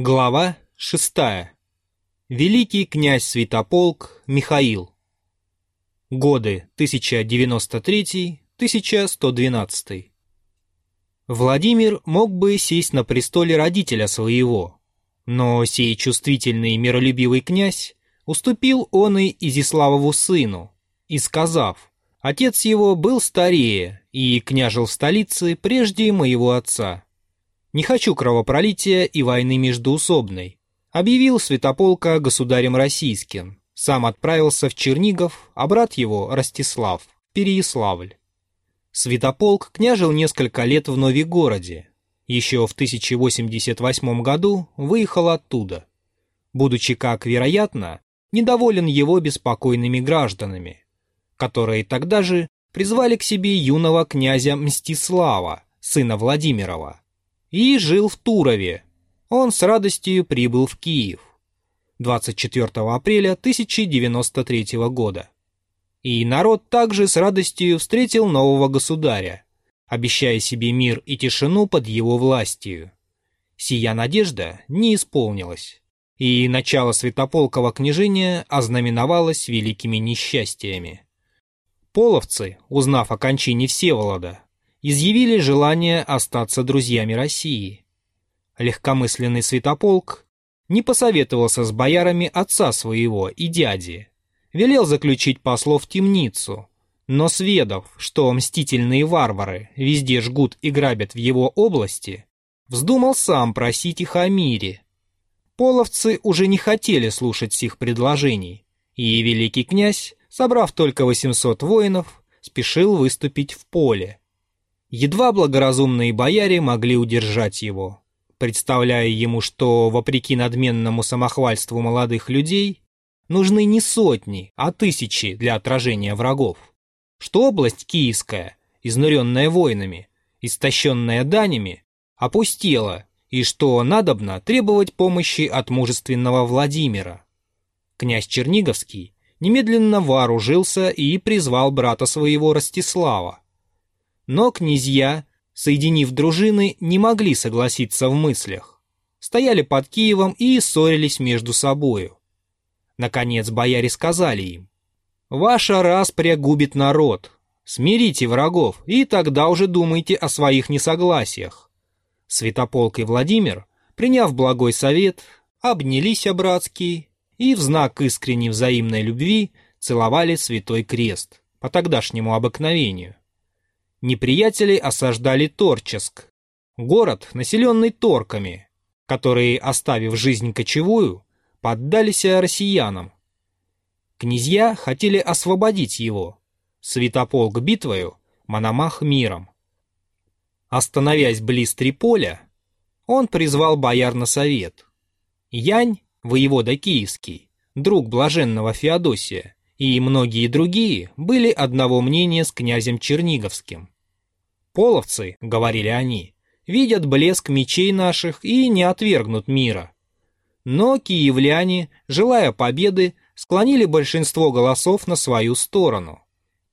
Глава шестая. Великий князь Святополк Михаил. Годы 1093-1112. Владимир мог бы сесть на престоле родителя своего, но сей чувствительный и миролюбивый князь уступил он и Изиславову сыну, и сказав, отец его был старее и княжил в столице прежде моего отца. Не хочу кровопролития и войны междуусобной. Объявил Святополка государем российским. Сам отправился в Чернигов, а брат его, Ростислав, в Переяславль. Святополк княжил несколько лет в Новигороде. Еще в 1088 году выехал оттуда. Будучи, как вероятно, недоволен его беспокойными гражданами, которые тогда же призвали к себе юного князя Мстислава, сына Владимирова, и жил в Турове. Он с радостью прибыл в Киев 24 апреля 1093 года. И народ также с радостью встретил нового государя, обещая себе мир и тишину под его властью. Сия надежда не исполнилась, и начало Святополкова княжения ознаменовалось великими несчастьями. Половцы, узнав о кончине Всеволода, изъявили желание остаться друзьями России. Легкомысленный святополк не посоветовался с боярами отца своего и дяди, велел заключить послов в темницу, но сведав, что мстительные варвары везде жгут и грабят в его области, вздумал сам просить их о мире. Половцы уже не хотели слушать сих предложений, и великий князь, собрав только 800 воинов, спешил выступить в поле. Едва благоразумные бояре могли удержать его, представляя ему, что, вопреки надменному самохвальству молодых людей, нужны не сотни, а тысячи для отражения врагов, что область Киевская, изнуренная войнами, истощенная данями, опустела, и что надобно требовать помощи от мужественного Владимира. Князь Черниговский немедленно вооружился и призвал брата своего Ростислава, но князья, соединив дружины, не могли согласиться в мыслях. Стояли под Киевом и ссорились между собою. Наконец бояре сказали им, «Ваша распря губит народ. Смирите врагов, и тогда уже думайте о своих несогласиях». Святополк и Владимир, приняв благой совет, обнялись обратские и в знак искренней взаимной любви целовали святой крест по тогдашнему обыкновению неприятели осаждали Торческ, город, населенный торками, которые, оставив жизнь кочевую, поддались россиянам. Князья хотели освободить его, святополк битвою, Мономах миром. Остановясь близ Триполя, он призвал бояр на совет. Янь, воевода киевский, друг блаженного Феодосия, и многие другие были одного мнения с князем Черниговским. «Половцы», — говорили они, — «видят блеск мечей наших и не отвергнут мира». Но киевляне, желая победы, склонили большинство голосов на свою сторону.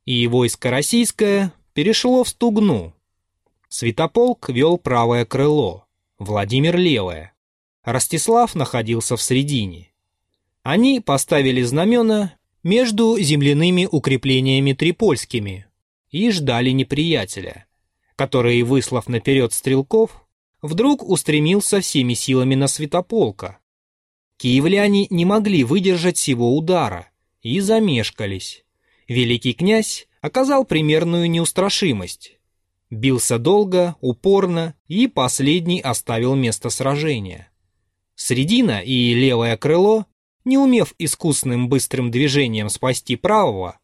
И войско российское перешло в Стугну. Святополк вел правое крыло, Владимир левое. Ростислав находился в середине. Они поставили знамена между земляными укреплениями трипольскими и ждали неприятеля, который, выслав наперед стрелков, вдруг устремился всеми силами на святополка. Киевляне не могли выдержать сего удара и замешкались. Великий князь оказал примерную неустрашимость. Бился долго, упорно и последний оставил место сражения. Средина и левое крыло не умев искусным быстрым движением спасти правого,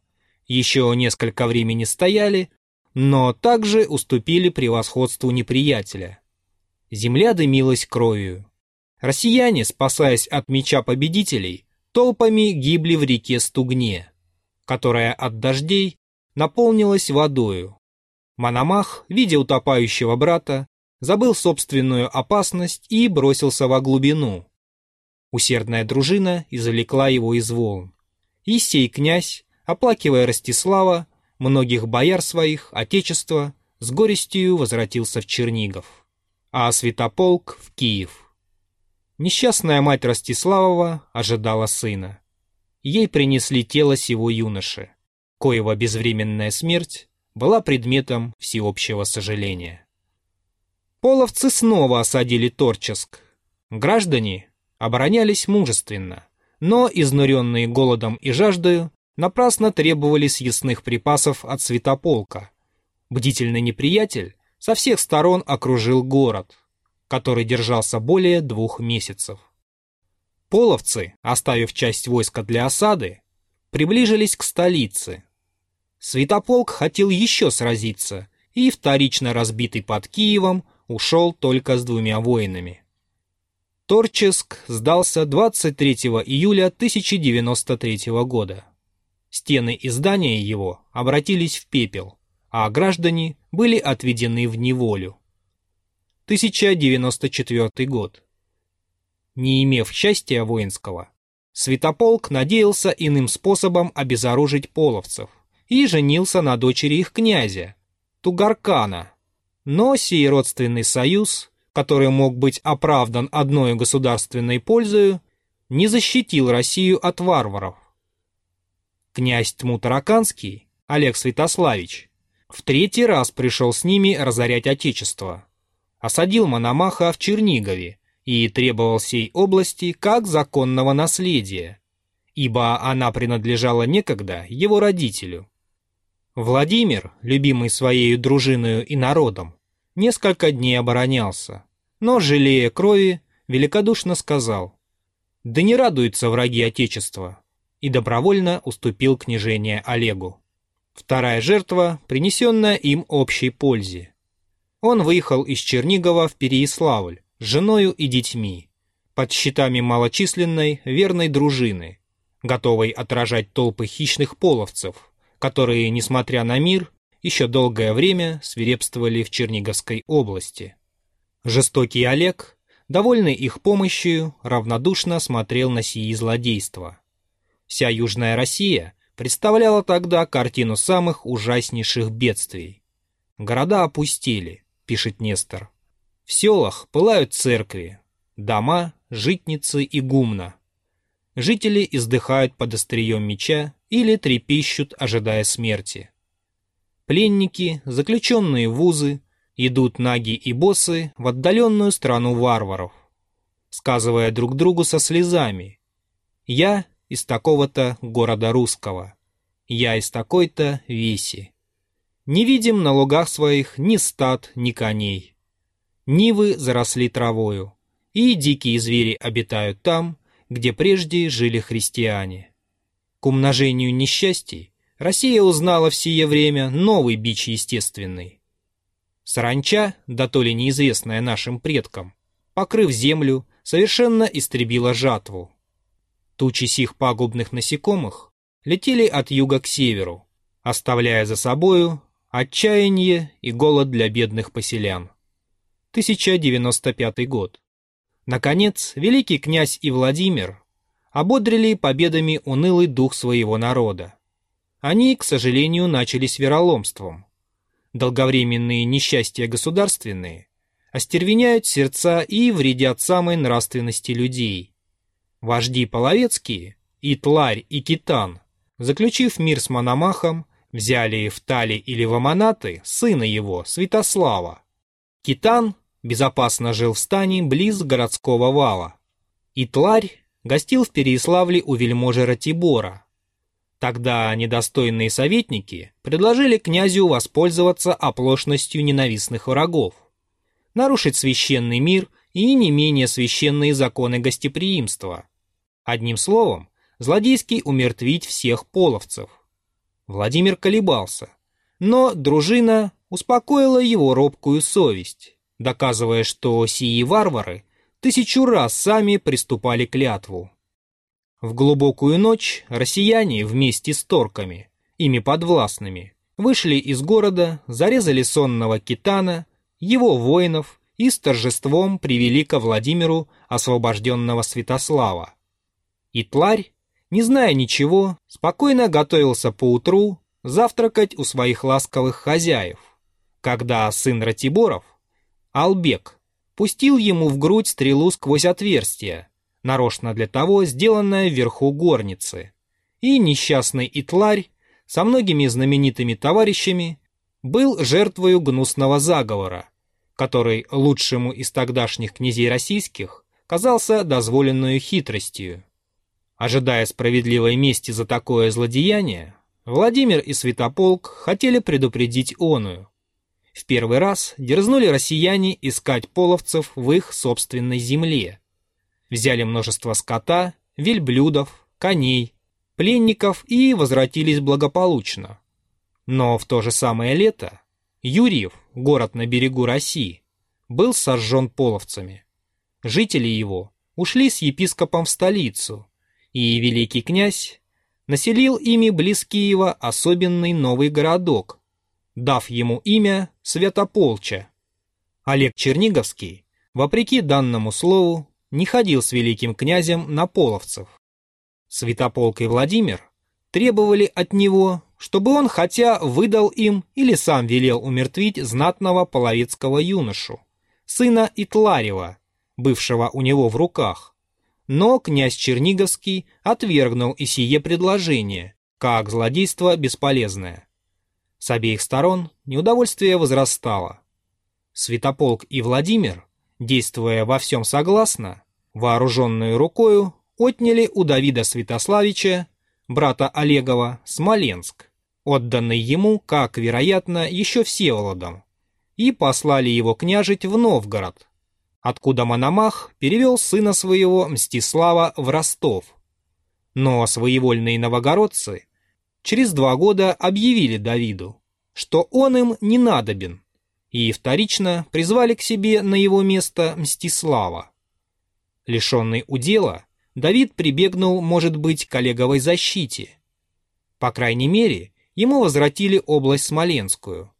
еще несколько времени стояли, но также уступили превосходству неприятеля. Земля дымилась кровью. Россияне, спасаясь от меча победителей, толпами гибли в реке Стугне, которая от дождей наполнилась водою. Мономах, видя утопающего брата, забыл собственную опасность и бросился во глубину, Усердная дружина извлекла его из волн. И сей князь, оплакивая Ростислава, многих бояр своих, отечества, с горестью возвратился в Чернигов, а Святополк в Киев. Несчастная мать Ростиславова ожидала сына. Ей принесли тело сего юноши, коего безвременная смерть была предметом всеобщего сожаления. Половцы снова осадили Торческ. Граждане оборонялись мужественно, но, изнуренные голодом и жаждою, напрасно требовали съестных припасов от святополка. Бдительный неприятель со всех сторон окружил город, который держался более двух месяцев. Половцы, оставив часть войска для осады, приближились к столице. Святополк хотел еще сразиться и, вторично разбитый под Киевом, ушел только с двумя воинами. Торческ сдался 23 июля 1093 года. Стены и здания его обратились в пепел, а граждане были отведены в неволю. 1094 год. Не имев счастья воинского, Святополк надеялся иным способом обезоружить половцев и женился на дочери их князя, Тугаркана. Но сей родственный союз, который мог быть оправдан одной государственной пользою, не защитил Россию от варваров. Князь Тмутараканский, Олег Святославич, в третий раз пришел с ними разорять Отечество. Осадил Мономаха в Чернигове и требовал сей области как законного наследия, ибо она принадлежала некогда его родителю. Владимир, любимый своей дружиною и народом, несколько дней оборонялся, но, жалея крови, великодушно сказал «Да не радуются враги Отечества» и добровольно уступил княжение Олегу. Вторая жертва, принесенная им общей пользе. Он выехал из Чернигова в Переяславль с женою и детьми, под щитами малочисленной верной дружины, готовой отражать толпы хищных половцев, которые, несмотря на мир, еще долгое время свирепствовали в Черниговской области. Жестокий Олег, довольный их помощью, равнодушно смотрел на сии злодейства. Вся Южная Россия представляла тогда картину самых ужаснейших бедствий. Города опустели, пишет Нестор. В селах пылают церкви, дома, житницы и гумна. Жители издыхают под острием меча или трепещут, ожидая смерти. Пленники, заключенные в узы, идут наги и босы в отдаленную страну варваров, сказывая друг другу со слезами «Я из такого-то города русского, я из такой-то веси». Не видим на лугах своих ни стад, ни коней. Нивы заросли травою, и дикие звери обитают там, где прежде жили христиане. К умножению несчастий Россия узнала в сие время новый бич естественный. Саранча, да то ли неизвестная нашим предкам, покрыв землю, совершенно истребила жатву. Тучи сих пагубных насекомых летели от юга к северу, оставляя за собою Отчаяние и голод для бедных поселян. 1095 год. Наконец, великий князь и Владимир ободрили победами унылый дух своего народа. Они, к сожалению, начались вероломством. Долговременные несчастья государственные остервеняют сердца и вредят самой нравственности людей. Вожди половецкие, и Тларь, и Китан, заключив мир с Мономахом, Взяли в Тали или в Аманаты сына его, Святослава. Китан безопасно жил в стане близ городского вала. И Тларь гостил в Переяславле у вельможи Ратибора. Тогда недостойные советники предложили князю воспользоваться оплошностью ненавистных врагов, нарушить священный мир и не менее священные законы гостеприимства. Одним словом, злодейски умертвить всех половцев. Владимир колебался, но дружина успокоила его робкую совесть, доказывая, что сии варвары тысячу раз сами приступали клятву. В глубокую ночь россияне вместе с торками, ими подвластными, вышли из города, зарезали сонного китана, его воинов и с торжеством привели ко Владимиру освобожденного Святослава. И Тларь не зная ничего, спокойно готовился поутру завтракать у своих ласковых хозяев, когда сын Ратиборов, Албек, пустил ему в грудь стрелу сквозь отверстие, нарочно для того сделанное вверху горницы. И несчастный Итларь со многими знаменитыми товарищами был жертвою гнусного заговора, который лучшему из тогдашних князей российских казался дозволенную хитростью. Ожидая справедливой мести за такое злодеяние, Владимир и Святополк хотели предупредить оную. В первый раз дерзнули россияне искать половцев в их собственной земле. Взяли множество скота, вельблюдов, коней, пленников и возвратились благополучно. Но в то же самое лето Юрьев, город на берегу России, был сожжен половцами. Жители его ушли с епископом в столицу, и великий князь населил ими близ Киева особенный новый городок, дав ему имя Святополча. Олег Черниговский, вопреки данному слову, не ходил с великим князем на половцев. Святополк и Владимир требовали от него, чтобы он хотя выдал им или сам велел умертвить знатного половецкого юношу, сына Итларева, бывшего у него в руках. Но князь Черниговский отвергнул и сие предложение, как злодейство бесполезное. С обеих сторон неудовольствие возрастало. Святополк и Владимир, действуя во всем согласно, вооруженную рукою, отняли у Давида Святославича, брата Олегова, Смоленск, отданный ему, как, вероятно, еще Всеволодом, и послали его княжить в Новгород, откуда Мономах перевел сына своего Мстислава в Ростов. Но своевольные новогородцы через два года объявили Давиду, что он им не надобен, и вторично призвали к себе на его место Мстислава. Лишенный удела, Давид прибегнул, может быть, к Олеговой защите. По крайней мере, ему возвратили область Смоленскую.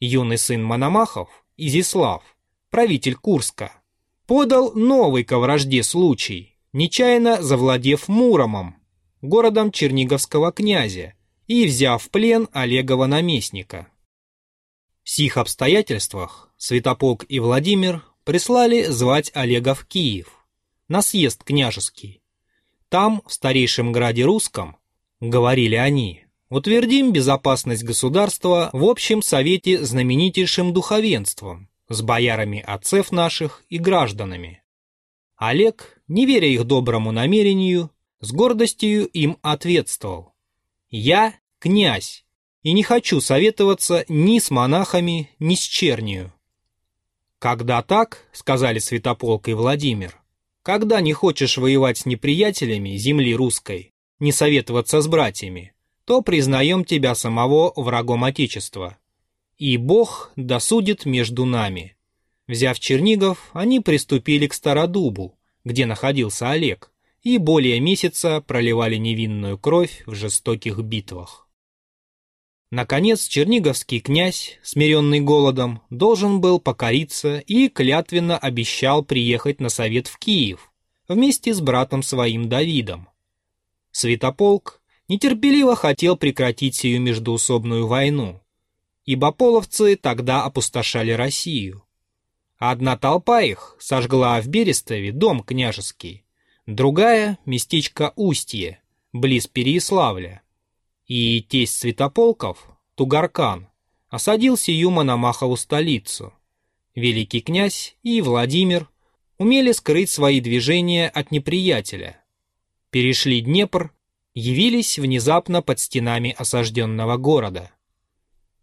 Юный сын Мономахов, Изислав, правитель Курска, подал новый ко вражде случай, нечаянно завладев Муромом, городом Черниговского князя, и взяв в плен Олегова наместника. В сих обстоятельствах Святополк и Владимир прислали звать Олега в Киев, на съезд княжеский. Там, в старейшем граде русском, говорили они, утвердим безопасность государства в общем совете знаменитейшим духовенством, с боярами отцев наших и гражданами. Олег, не веря их доброму намерению, с гордостью им ответствовал. «Я князь, и не хочу советоваться ни с монахами, ни с чернью». «Когда так, — сказали Святополк и Владимир, — когда не хочешь воевать с неприятелями земли русской, не советоваться с братьями, то признаем тебя самого врагом Отечества. И Бог досудит между нами». Взяв Чернигов, они приступили к Стародубу, где находился Олег, и более месяца проливали невинную кровь в жестоких битвах. Наконец, черниговский князь, смиренный голодом, должен был покориться и клятвенно обещал приехать на совет в Киев вместе с братом своим Давидом. Святополк нетерпеливо хотел прекратить сию междуусобную войну, ибо половцы тогда опустошали Россию. Одна толпа их сожгла в Берестове дом княжеский, другая — местечко Устье, близ Переяславля. И тесть Святополков, Тугаркан, осадил сию Мономахову столицу. Великий князь и Владимир умели скрыть свои движения от неприятеля. Перешли Днепр, явились внезапно под стенами осажденного города.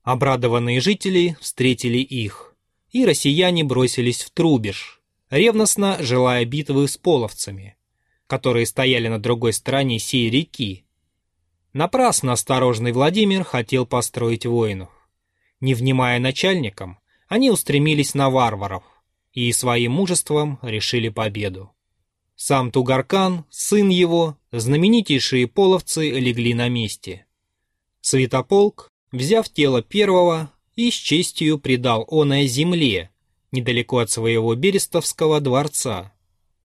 Обрадованные жители встретили их, и россияне бросились в Трубеж, ревностно желая битвы с половцами которые стояли на другой стороне сей реки. Напрасно осторожный Владимир хотел построить воинов. Не внимая начальникам, они устремились на варваров и своим мужеством решили победу. Сам Тугаркан, сын его, знаменитейшие половцы легли на месте. Святополк, взяв тело первого, и с честью предал оное земле, недалеко от своего берестовского дворца.